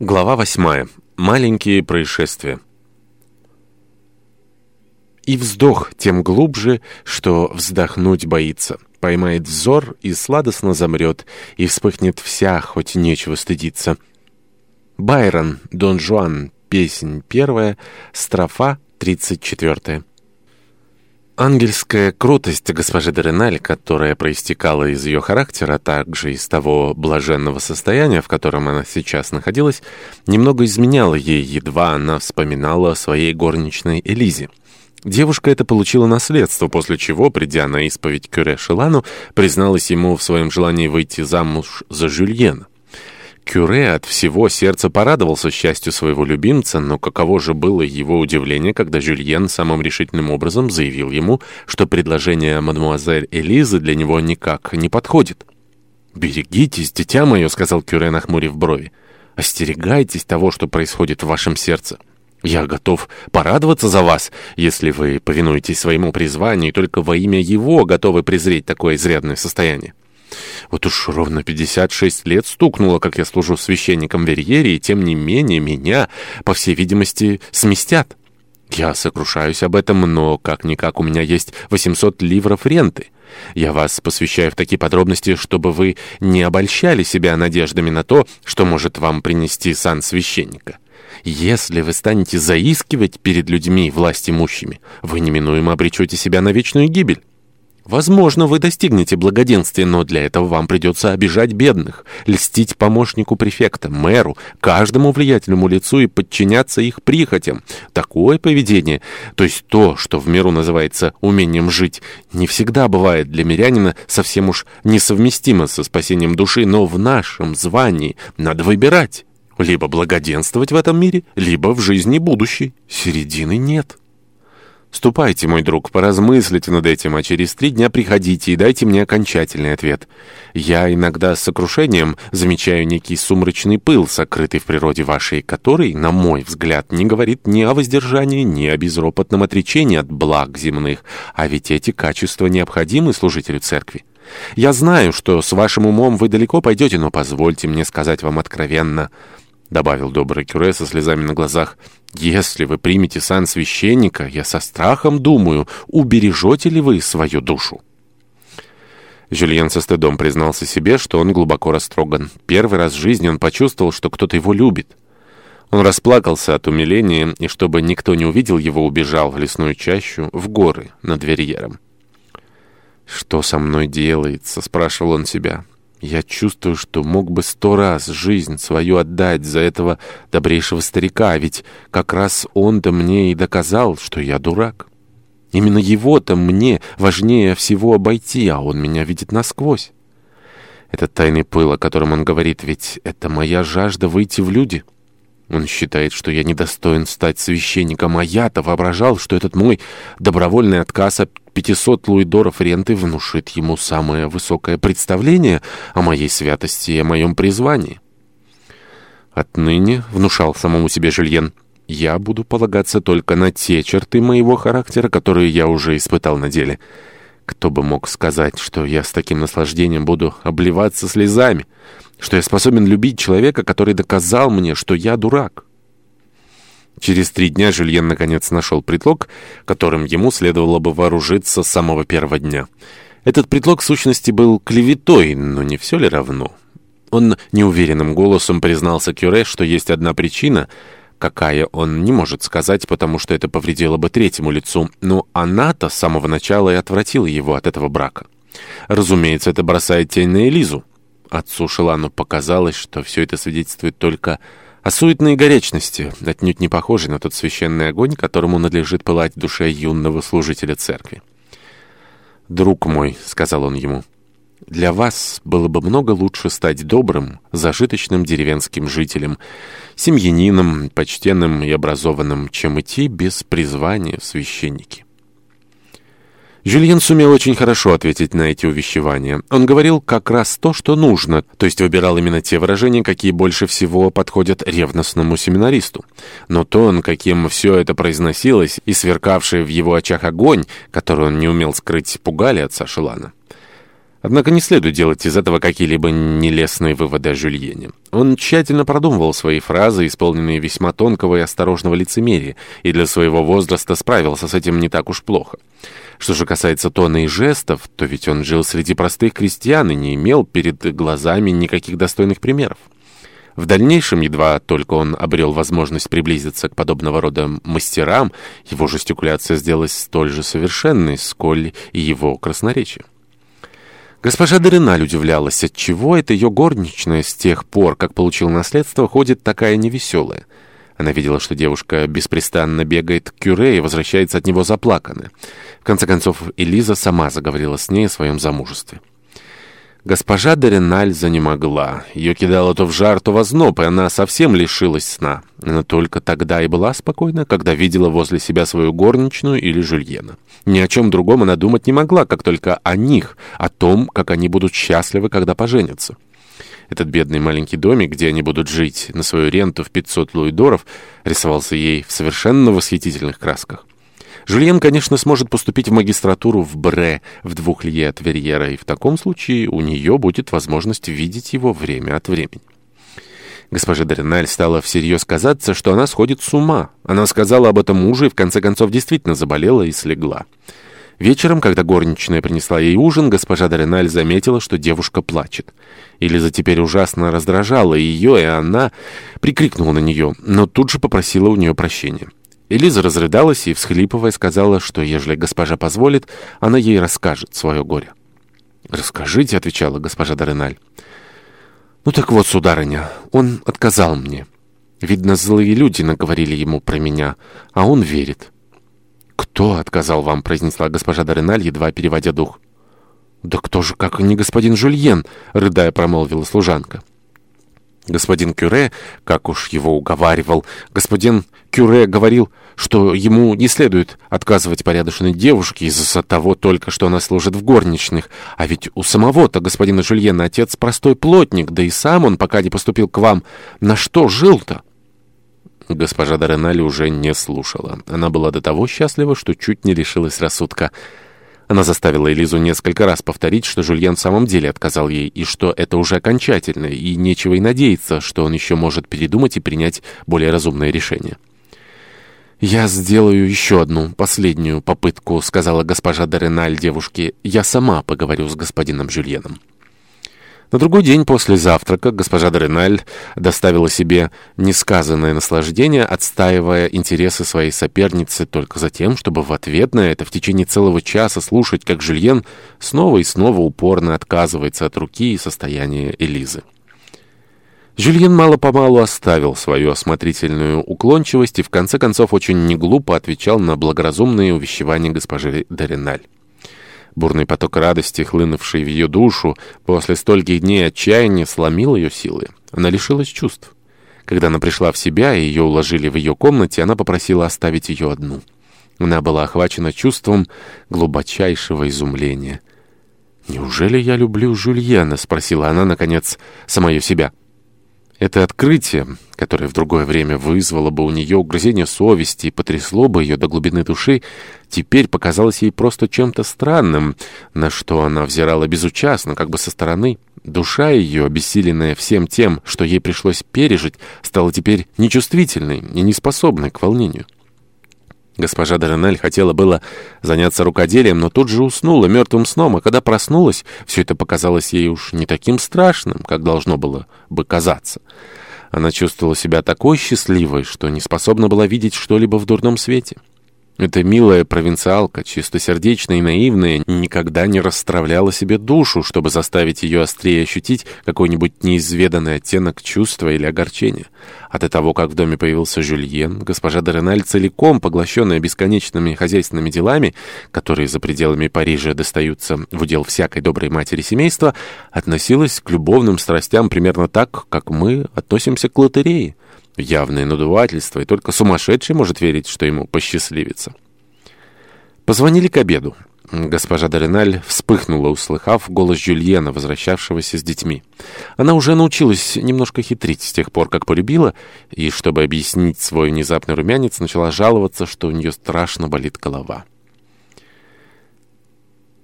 Глава восьмая. Маленькие происшествия. И вздох тем глубже, что вздохнуть боится. Поймает взор и сладостно замрет, и вспыхнет вся, хоть нечего стыдиться. Байрон, Дон Жуан, песнь первая, строфа тридцать четвертая. Ангельская крутость госпожи Дереналь, которая проистекала из ее характера, а также из того блаженного состояния, в котором она сейчас находилась, немного изменяла ей, едва она вспоминала о своей горничной Элизе. Девушка это получила наследство, после чего, придя на исповедь Кюре Шелану, призналась ему в своем желании выйти замуж за Жюльена. Кюре от всего сердца порадовался счастью своего любимца, но каково же было его удивление, когда Жюльен самым решительным образом заявил ему, что предложение мадемуазель Элизы для него никак не подходит. «Берегитесь, дитя мое», — сказал Кюре, нахмурив брови. «Остерегайтесь того, что происходит в вашем сердце. Я готов порадоваться за вас, если вы повинуетесь своему призванию и только во имя его готовы презреть такое изрядное состояние». Вот уж ровно 56 лет стукнуло, как я служу священником Верьере, и тем не менее меня, по всей видимости, сместят. Я сокрушаюсь об этом, но как-никак у меня есть 800 ливров ренты. Я вас посвящаю в такие подробности, чтобы вы не обольщали себя надеждами на то, что может вам принести сан священника. Если вы станете заискивать перед людьми власть имущими, вы неминуемо обречете себя на вечную гибель. Возможно, вы достигнете благоденствия, но для этого вам придется обижать бедных, льстить помощнику префекта, мэру, каждому влиятельному лицу и подчиняться их прихотям. Такое поведение, то есть то, что в миру называется умением жить, не всегда бывает для мирянина совсем уж несовместимо со спасением души, но в нашем звании надо выбирать. Либо благоденствовать в этом мире, либо в жизни будущей. Середины нет. Ступайте, мой друг, поразмыслите над этим, а через три дня приходите и дайте мне окончательный ответ. Я иногда с сокрушением замечаю некий сумрачный пыл, сокрытый в природе вашей, который, на мой взгляд, не говорит ни о воздержании, ни о безропотном отречении от благ земных, а ведь эти качества необходимы служителю церкви. Я знаю, что с вашим умом вы далеко пойдете, но позвольте мне сказать вам откровенно —— добавил добрый Кюре со слезами на глазах. «Если вы примете сан священника, я со страхом думаю, убережете ли вы свою душу?» Жюльен со стыдом признался себе, что он глубоко растроган. Первый раз в жизни он почувствовал, что кто-то его любит. Он расплакался от умиления, и чтобы никто не увидел его, убежал в лесную чащу, в горы, над Верьером. «Что со мной делается?» — спрашивал он себя. Я чувствую, что мог бы сто раз жизнь свою отдать за этого добрейшего старика, ведь как раз он-то мне и доказал, что я дурак. Именно его-то мне важнее всего обойти, а он меня видит насквозь. Этот тайный пыл, о котором он говорит, ведь это моя жажда выйти в люди». Он считает, что я недостоин стать священником, а я-то воображал, что этот мой добровольный отказ от 500 луидоров ренты внушит ему самое высокое представление о моей святости и о моем призвании. Отныне, внушал самому себе Жильен, я буду полагаться только на те черты моего характера, которые я уже испытал на деле. Кто бы мог сказать, что я с таким наслаждением буду обливаться слезами?» Что я способен любить человека, который доказал мне, что я дурак. Через три дня Жюльен наконец нашел предлог, которым ему следовало бы вооружиться с самого первого дня. Этот предлог в сущности был клеветой, но не все ли равно? Он неуверенным голосом признался Кюре, что есть одна причина, какая он не может сказать, потому что это повредило бы третьему лицу, но она-то с самого начала и отвратила его от этого брака. Разумеется, это бросает тень на Элизу. Отцу Шелану показалось, что все это свидетельствует только о суетной горячности, отнюдь не похожей на тот священный огонь, которому надлежит пылать в душе юного служителя церкви. «Друг мой», — сказал он ему, — «для вас было бы много лучше стать добрым, зажиточным деревенским жителем, семьянином, почтенным и образованным, чем идти без призвания в священники». Жюльен сумел очень хорошо ответить на эти увещевания. Он говорил как раз то, что нужно, то есть выбирал именно те выражения, какие больше всего подходят ревностному семинаристу. Но тон, каким все это произносилось, и сверкавший в его очах огонь, который он не умел скрыть, пугали отца Шелана. Однако не следует делать из этого какие-либо нелестные выводы о Жюльене. Он тщательно продумывал свои фразы, исполненные весьма тонкого и осторожного лицемерия, и для своего возраста справился с этим не так уж плохо. Что же касается тона и жестов, то ведь он жил среди простых крестьян и не имел перед глазами никаких достойных примеров. В дальнейшем, едва только он обрел возможность приблизиться к подобного рода мастерам, его жестикуляция сделалась столь же совершенной, сколь и его красноречие. Госпожа Дереналь удивлялась, отчего эта ее горничная с тех пор, как получила наследство, ходит такая невеселая. Она видела, что девушка беспрестанно бегает к Кюре и возвращается от него заплаканная. В конце концов, Элиза сама заговорила с ней о своем замужестве. Госпожа Дореналь занемогла. Ее кидало то в жар, то в озноб, и она совсем лишилась сна. Но только тогда и была спокойна, когда видела возле себя свою горничную или Жюльена. Ни о чем другом она думать не могла, как только о них, о том, как они будут счастливы, когда поженятся. Этот бедный маленький домик, где они будут жить на свою ренту в 500 луидоров, рисовался ей в совершенно восхитительных красках. Жюльен, конечно, сможет поступить в магистратуру в Бре, в двух лье от Верьера, и в таком случае у нее будет возможность видеть его время от времени. Госпожа Дореналь стала всерьез казаться, что она сходит с ума. Она сказала об этом мужу и в конце концов действительно заболела и слегла. Вечером, когда горничная принесла ей ужин, госпожа Дореналь заметила, что девушка плачет. Элиза теперь ужасно раздражала ее, и она прикрикнула на нее, но тут же попросила у нее прощения. Элиза разрыдалась и, всхлипывая, сказала, что, ежели госпожа позволит, она ей расскажет свое горе. «Расскажите», — отвечала госпожа Дореналь. «Ну так вот, сударыня, он отказал мне. Видно, злые люди наговорили ему про меня, а он верит». «Кто отказал вам?» — произнесла госпожа Дореналь, едва переводя дух. «Да кто же, как не господин Жульен?» — рыдая промолвила служанка. Господин Кюре, как уж его уговаривал, господин Кюре говорил, что ему не следует отказывать порядочной девушке из-за того только, что она служит в горничных. А ведь у самого-то господина Жульена отец простой плотник, да и сам он, пока не поступил к вам, на что жил-то? Госпожа Дореналь уже не слушала. Она была до того счастлива, что чуть не лишилась рассудка. Она заставила Элизу несколько раз повторить, что Жульен в самом деле отказал ей, и что это уже окончательно, и нечего и надеяться, что он еще может передумать и принять более разумное решение. «Я сделаю еще одну, последнюю попытку», — сказала госпожа Дореналь девушке. «Я сама поговорю с господином Жюльеном». На другой день после завтрака госпожа Дореналь доставила себе несказанное наслаждение, отстаивая интересы своей соперницы только за тем, чтобы в ответ на это в течение целого часа слушать, как Жюльен снова и снова упорно отказывается от руки и состояния Элизы. Жюльен мало-помалу оставил свою осмотрительную уклончивость и в конце концов очень неглупо отвечал на благоразумные увещевания госпожи Дореналь. Бурный поток радости, хлынувший в ее душу, после стольких дней отчаяния сломил ее силы. Она лишилась чувств. Когда она пришла в себя и ее уложили в ее комнате, она попросила оставить ее одну. Она была охвачена чувством глубочайшего изумления. «Неужели я люблю Жюльена?» — спросила она, наконец, самое себя. Это открытие, которое в другое время вызвало бы у нее угрызение совести и потрясло бы ее до глубины души, теперь показалось ей просто чем-то странным, на что она взирала безучастно, как бы со стороны. Душа ее, обессиленная всем тем, что ей пришлось пережить, стала теперь нечувствительной и неспособной к волнению. Госпожа Дореналь хотела было заняться рукоделием, но тут же уснула мертвым сном, а когда проснулась, все это показалось ей уж не таким страшным, как должно было бы казаться. Она чувствовала себя такой счастливой, что не способна была видеть что-либо в дурном свете. Эта милая провинциалка, чистосердечная и наивная, никогда не расстравляла себе душу, чтобы заставить ее острее ощутить какой-нибудь неизведанный оттенок чувства или огорчения. От того, как в доме появился Жюльен, госпожа Дореналь, целиком поглощенная бесконечными хозяйственными делами, которые за пределами Парижа достаются в удел всякой доброй матери семейства, относилась к любовным страстям примерно так, как мы относимся к лотерее явное надувательство, и только сумасшедший может верить, что ему посчастливится. Позвонили к обеду. Госпожа Дориналь вспыхнула, услыхав голос Жюльена, возвращавшегося с детьми. Она уже научилась немножко хитрить с тех пор, как полюбила, и, чтобы объяснить свой внезапный румянец, начала жаловаться, что у нее страшно болит голова.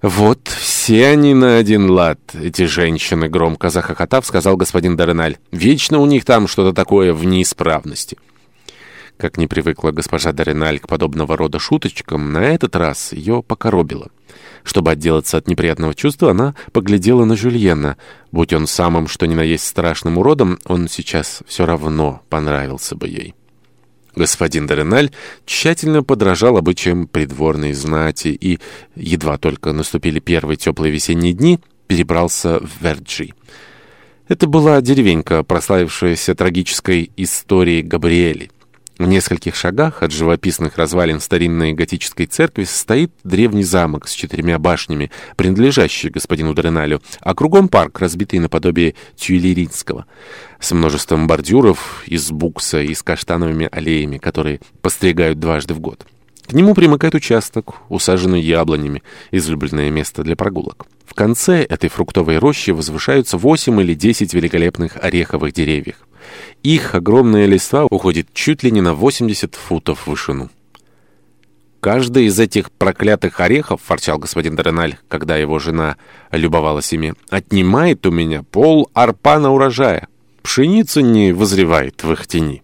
«Вот все». «Все они на один лад, эти женщины», — громко захохотав, сказал господин Дореналь. «Вечно у них там что-то такое в неисправности». Как не привыкла госпожа Дореналь к подобного рода шуточкам, на этот раз ее покоробило. Чтобы отделаться от неприятного чувства, она поглядела на Жюльена. Будь он самым что ни на есть страшным уродом, он сейчас все равно понравился бы ей. Господин Дореналь тщательно подражал обычаям придворной знати и, едва только наступили первые теплые весенние дни, перебрался в Верджи. Это была деревенька, прославившаяся трагической историей Габриэли. В нескольких шагах от живописных развалин старинной готической церкви стоит древний замок с четырьмя башнями, принадлежащий господину Дреналю, а кругом парк, разбитый наподобие Тюильринского, с множеством бордюров из букса и с каштановыми аллеями, которые постригают дважды в год. К нему примыкает участок, усаженный яблонями, излюбленное место для прогулок. В конце этой фруктовой рощи возвышаются восемь или десять великолепных ореховых деревьев. Их огромная листва уходит чуть ли не на 80 футов в вышину. «Каждый из этих проклятых орехов, — форчал господин Дреналь, когда его жена любовалась ими, — отнимает у меня пол арпана урожая. Пшеница не возревает в их тени».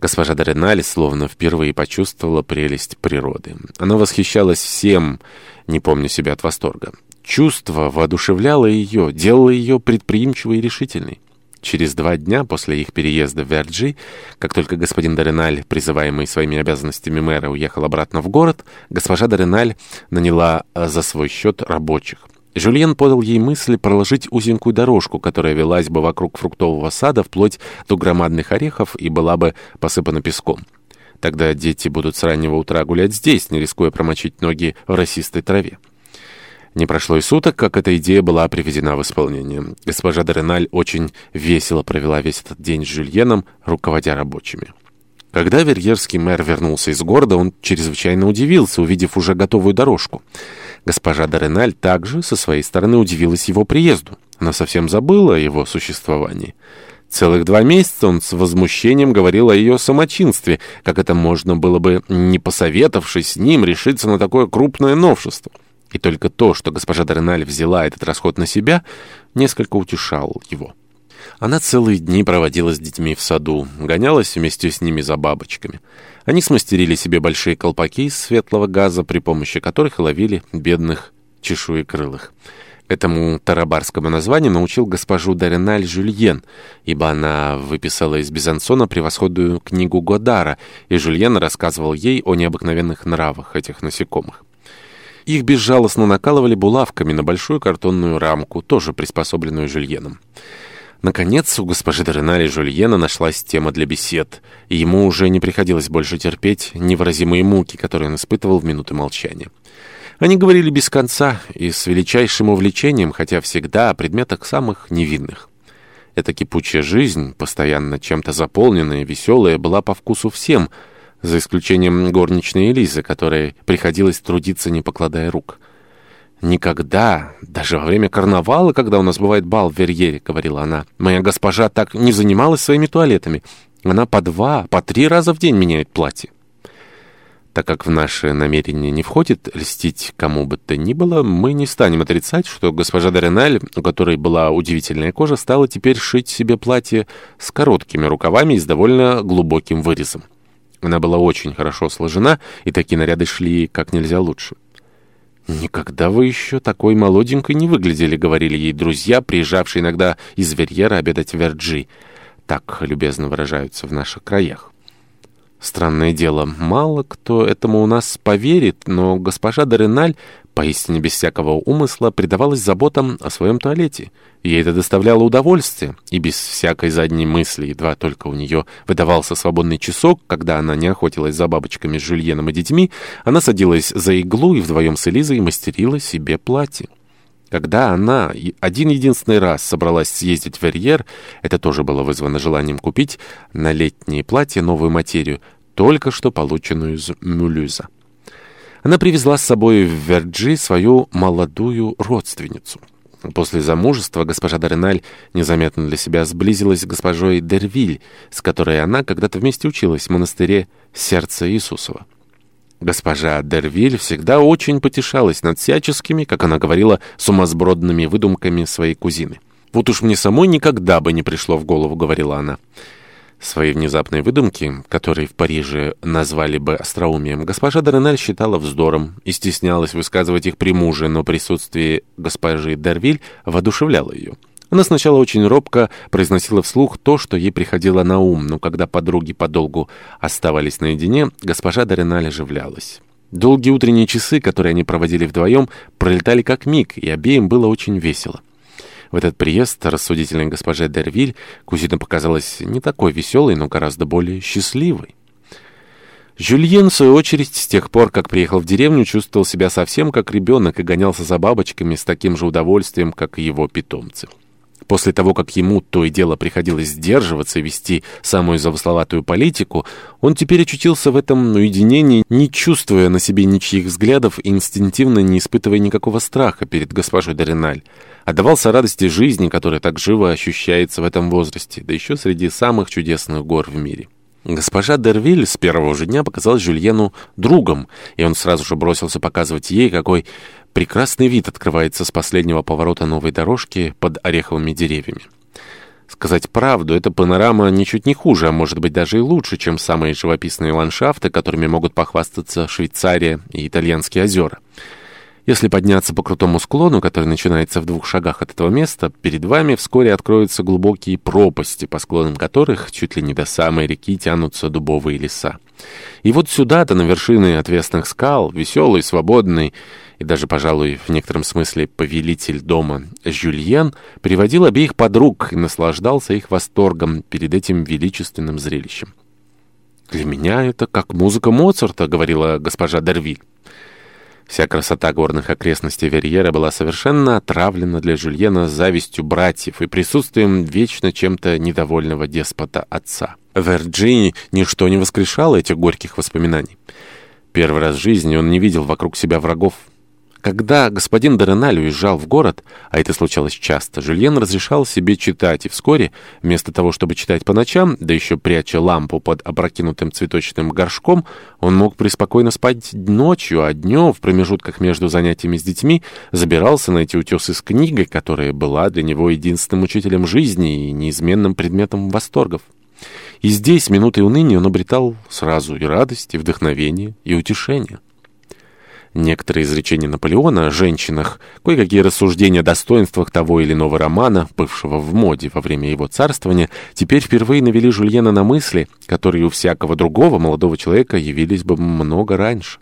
Госпожа Дореналь словно впервые почувствовала прелесть природы. Она восхищалась всем, не помня себя от восторга. Чувство воодушевляло ее, делало ее предприимчивой и решительной. Через два дня после их переезда в Верджи, как только господин Дореналь, призываемый своими обязанностями мэра, уехал обратно в город, госпожа Дореналь наняла э, за свой счет рабочих. Жюльен подал ей мысль проложить узенькую дорожку, которая велась бы вокруг фруктового сада вплоть до громадных орехов и была бы посыпана песком. Тогда дети будут с раннего утра гулять здесь, не рискуя промочить ноги в росистой траве. Не прошло и суток, как эта идея была приведена в исполнение. Госпожа Дореналь очень весело провела весь этот день с Жюльеном, руководя рабочими. Когда верьерский мэр вернулся из города, он чрезвычайно удивился, увидев уже готовую дорожку. Госпожа Дореналь также со своей стороны удивилась его приезду. Она совсем забыла о его существовании. Целых два месяца он с возмущением говорил о ее самочинстве, как это можно было бы, не посоветовавшись с ним, решиться на такое крупное новшество. И только то, что госпожа Дреналь взяла этот расход на себя, несколько утешало его. Она целые дни проводила с детьми в саду, гонялась вместе с ними за бабочками. Они смастерили себе большие колпаки из светлого газа, при помощи которых ловили бедных чешуекрылых. Этому тарабарскому названию научил госпожу Дареналь Жюльен, ибо она выписала из Безансона превосходную книгу Годара, и Жюльен рассказывал ей о необыкновенных нравах этих насекомых. Их безжалостно накалывали булавками на большую картонную рамку, тоже приспособленную Жюльеном. Наконец, у госпожи Дореналь и Жюльена нашлась тема для бесед, и ему уже не приходилось больше терпеть невыразимые муки, которые он испытывал в минуты молчания. Они говорили без конца и с величайшим увлечением, хотя всегда о предметах самых невинных. Эта кипучая жизнь, постоянно чем-то заполненная, веселая, была по вкусу всем — за исключением горничной Элизы, которой приходилось трудиться, не покладая рук. «Никогда, даже во время карнавала, когда у нас бывает бал в Верьере, — говорила она, — моя госпожа так не занималась своими туалетами. Она по два, по три раза в день меняет платье». Так как в наше намерение не входит льстить кому бы то ни было, мы не станем отрицать, что госпожа Дореналь, у которой была удивительная кожа, стала теперь шить себе платье с короткими рукавами и с довольно глубоким вырезом. Она была очень хорошо сложена, и такие наряды шли как нельзя лучше. «Никогда вы еще такой молоденькой не выглядели», — говорили ей друзья, приезжавшие иногда из Верьера обедать в Верджи. Так любезно выражаются в наших краях. Странное дело, мало кто этому у нас поверит, но госпожа Дореналь, поистине без всякого умысла, предавалась заботам о своем туалете. Ей это доставляло удовольствие, и без всякой задней мысли, едва только у нее выдавался свободный часок, когда она не охотилась за бабочками Жюльеном и детьми, она садилась за иглу и вдвоем с Элизой мастерила себе платье. Когда она один-единственный раз собралась съездить в Верьер, это тоже было вызвано желанием купить на летнее платье новую материю, только что полученную из Мюлюза. Она привезла с собой в Верджи свою молодую родственницу. После замужества госпожа Дореналь незаметно для себя сблизилась с госпожой Дервиль, с которой она когда-то вместе училась в монастыре Сердца Иисусова. Госпожа Дервиль всегда очень потешалась над всяческими, как она говорила, сумасбродными выдумками своей кузины. «Вот уж мне самой никогда бы не пришло в голову», — говорила она. Свои внезапные выдумки, которые в Париже назвали бы остроумием, госпожа Дореналь считала вздором и стеснялась высказывать их при муже, но присутствие госпожи Дервиль воодушевляло ее. Она сначала очень робко произносила вслух то, что ей приходило на ум, но когда подруги подолгу оставались наедине, госпожа Дореналь оживлялась. Долгие утренние часы, которые они проводили вдвоем, пролетали как миг, и обеим было очень весело. В этот приезд рассудительной госпоже Дервиль кузина показалась не такой веселой, но гораздо более счастливой. Жюльен, в свою очередь, с тех пор, как приехал в деревню, чувствовал себя совсем как ребенок и гонялся за бабочками с таким же удовольствием, как и его питомцы. После того, как ему то и дело приходилось сдерживаться и вести самую замысловатую политику, он теперь очутился в этом уединении, не чувствуя на себе ничьих взглядов и инстинктивно не испытывая никакого страха перед госпожой Дориналь. Отдавался радости жизни, которая так живо ощущается в этом возрасте, да еще среди самых чудесных гор в мире. Госпожа Дервиль с первого же дня показалась Жюльену другом, и он сразу же бросился показывать ей, какой прекрасный вид открывается с последнего поворота новой дорожки под ореховыми деревьями. Сказать правду, эта панорама ничуть не хуже, а может быть даже и лучше, чем самые живописные ландшафты, которыми могут похвастаться Швейцария и итальянские озера. Если подняться по крутому склону, который начинается в двух шагах от этого места, перед вами вскоре откроются глубокие пропасти, по склонам которых чуть ли не до самой реки тянутся дубовые леса. И вот сюда-то, на вершины отвесных скал, веселый, свободный и даже, пожалуй, в некотором смысле повелитель дома Жюльен приводил обеих подруг и наслаждался их восторгом перед этим величественным зрелищем. «Для меня это как музыка Моцарта», — говорила госпожа Дервиль. Вся красота горных окрестностей Верьера была совершенно отравлена для Жюльена завистью братьев и присутствием вечно чем-то недовольного деспота отца. В Верджини ничто не воскрешало этих горьких воспоминаний. Первый раз в жизни он не видел вокруг себя врагов, когда господин Дореналь уезжал в город, а это случалось часто, Жюльен разрешал себе читать, и вскоре, вместо того, чтобы читать по ночам, да еще пряча лампу под опрокинутым цветочным горшком, он мог преспокойно спать ночью, а днем, в промежутках между занятиями с детьми, забирался на эти утесы с книгой, которая была для него единственным учителем жизни и неизменным предметом восторгов. И здесь, минуты уныния, он обретал сразу и радость, и вдохновение, и утешение. Некоторые изречения Наполеона о женщинах, кое-какие рассуждения о достоинствах того или иного романа, бывшего в моде во время его царствования, теперь впервые навели Жульена на мысли, которые у всякого другого молодого человека явились бы много раньше.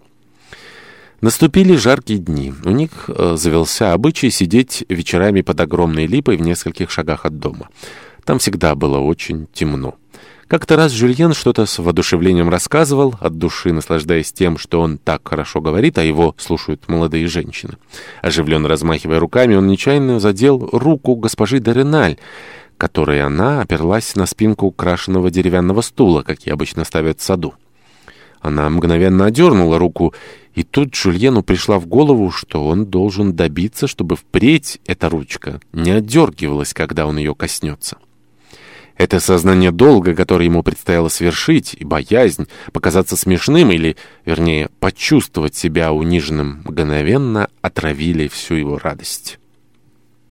Наступили жаркие дни. У них э, завелся обычай сидеть вечерами под огромной липой в нескольких шагах от дома. Там всегда было очень темно. Как-то раз Жюльен что-то с воодушевлением рассказывал, от души наслаждаясь тем, что он так хорошо говорит, а его слушают молодые женщины. Оживленно размахивая руками, он нечаянно задел руку госпожи Дореналь, которой она оперлась на спинку украшенного деревянного стула, какие обычно ставят в саду. Она мгновенно одернула руку, и тут Жульену пришла в голову, что он должен добиться, чтобы впредь эта ручка не отдергивалась, когда он ее коснется. Это сознание долга, которое ему предстояло свершить, и боязнь показаться смешным или, вернее, почувствовать себя униженным, мгновенно отравили всю его радость.